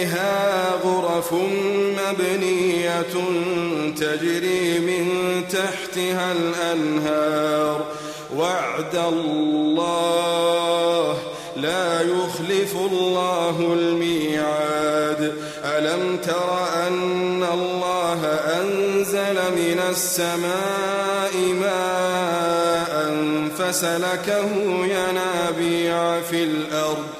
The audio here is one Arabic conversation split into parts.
فوقها غرف مبنية تجري من تحتها الأنهار. وعد الله لا يخلف الله الميعاد. ألم تر أن الله أنزل من السماء ماء فسلكه ينابيع في الأرض.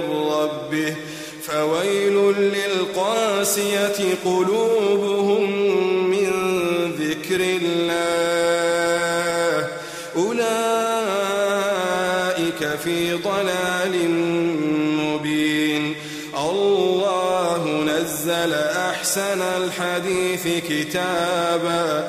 من ربه فويل للقاسية قلوبهم من ذكر الله. أولئك في ضلال مبين. الله نزل أحسن الحديث كتابا.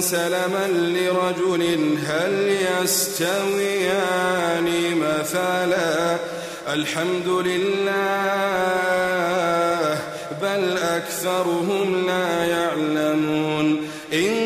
سلما لرجل هل يستويان مثلا؟ الحمد لله بل أكثرهم لا يعلمون. إنك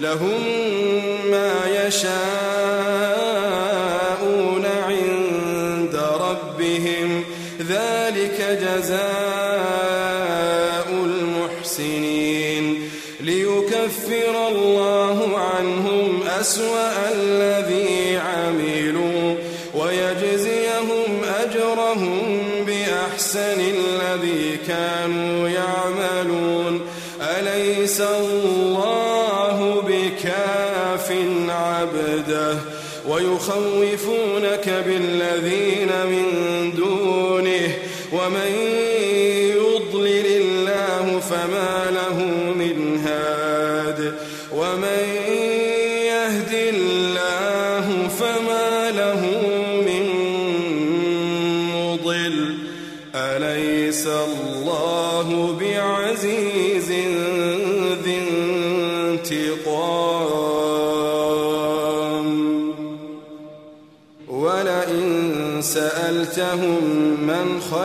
لهم ما يشاءون عند ربهم. ذلك جزاء المحسنين. ليكفر الله عنهم أسوأ بالذين من دونه ومن يضلل الله فما له من هاد ومن يهد الله فما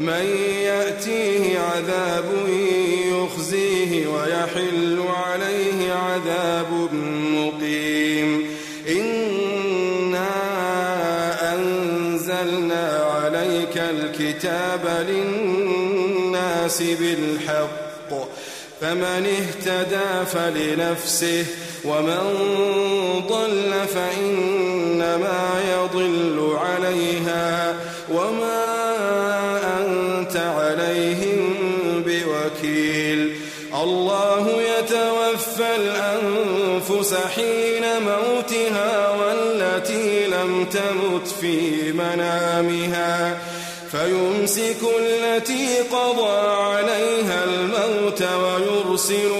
من يأتيه عذاب يخزيه ويحل عليه عذاب مقيم. إنا أنزلنا عليك الكتاب للناس بالحق. فمن اهتدى فلنفسه ومن ضل فإنما يضل عليها. وما عليهم بوكيل. الله يتوفى الأنفس حين موتها والتي لم تمت في منامها. فيمسك التي قضى عليها الموت ويرسل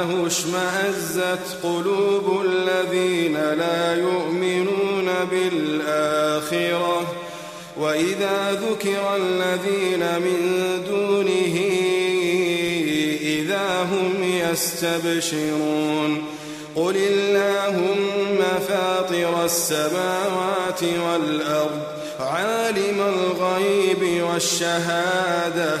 وحده اشمأزت قلوب الذين لا يؤمنون بالآخرة. وإذا ذكر الذين من دونه إذا هم يستبشرون. قل اللهم فاطر السماوات والأرض عالم الغيب والشهادة.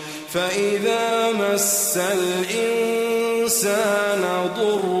فإذا مس الإنسان ضر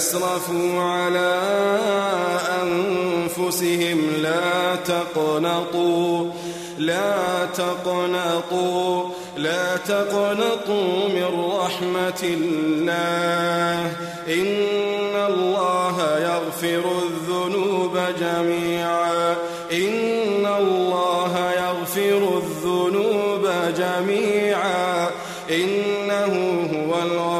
أسرفوا على أنفسهم. لا تقنطوا لا تقنطوا لا تقنطوا من رحمة الله. إن الله يغفر الذنوب جميعا. إن الله يغفر الذنوب جميعا. إنه هو الغفور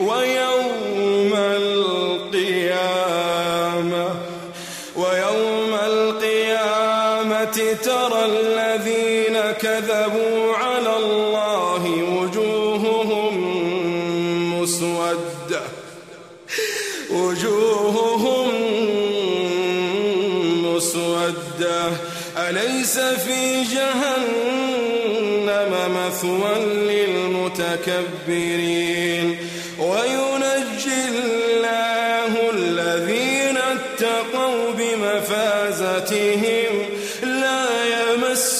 ويوم القيامة ويوم القيامة ترى الذين كذبوا على الله وجوههم مسودة وجوههم مسودة. أليس في جهنم مثوى للمتكبرين؟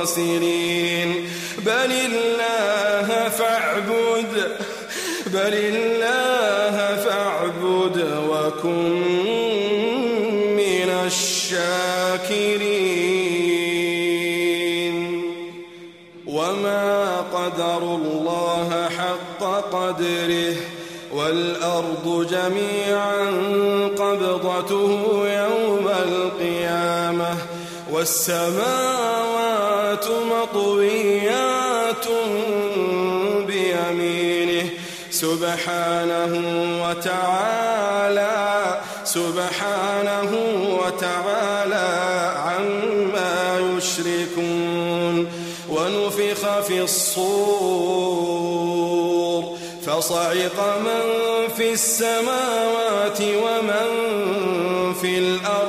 الخاسرين. بل الله فاعبد بل الله فاعبد وكن من الشاكرين. وما قدر الله حق قدره والأرض جميعا قبضته يوم القيامة. والسماوات مطويات بيمينه. سبحانه وتعالى سبحانه وتعالى عما يشركون. ونفخ في الصور. فصعق من في السماوات ومن في الأرض.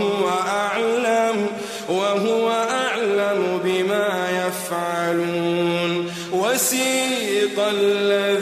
وهو أعلم وهو أعلم بما يفعلون. وسيق الذين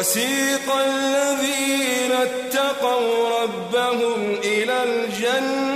وسيق الذين اتقوا ربهم إلى الجنة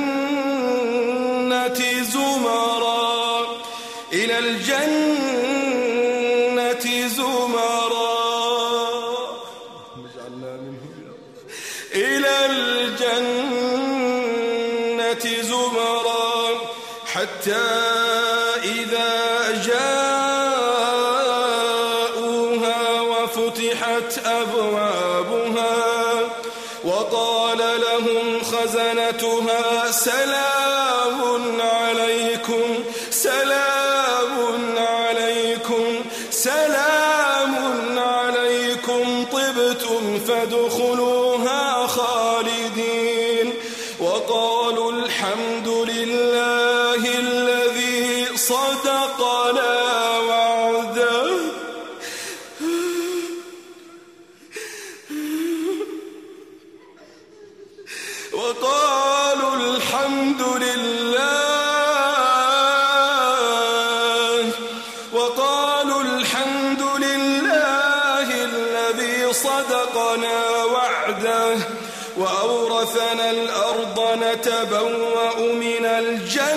وورثنا الأرض نتبوأ من الجنة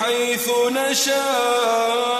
حيث نشأ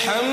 الحمد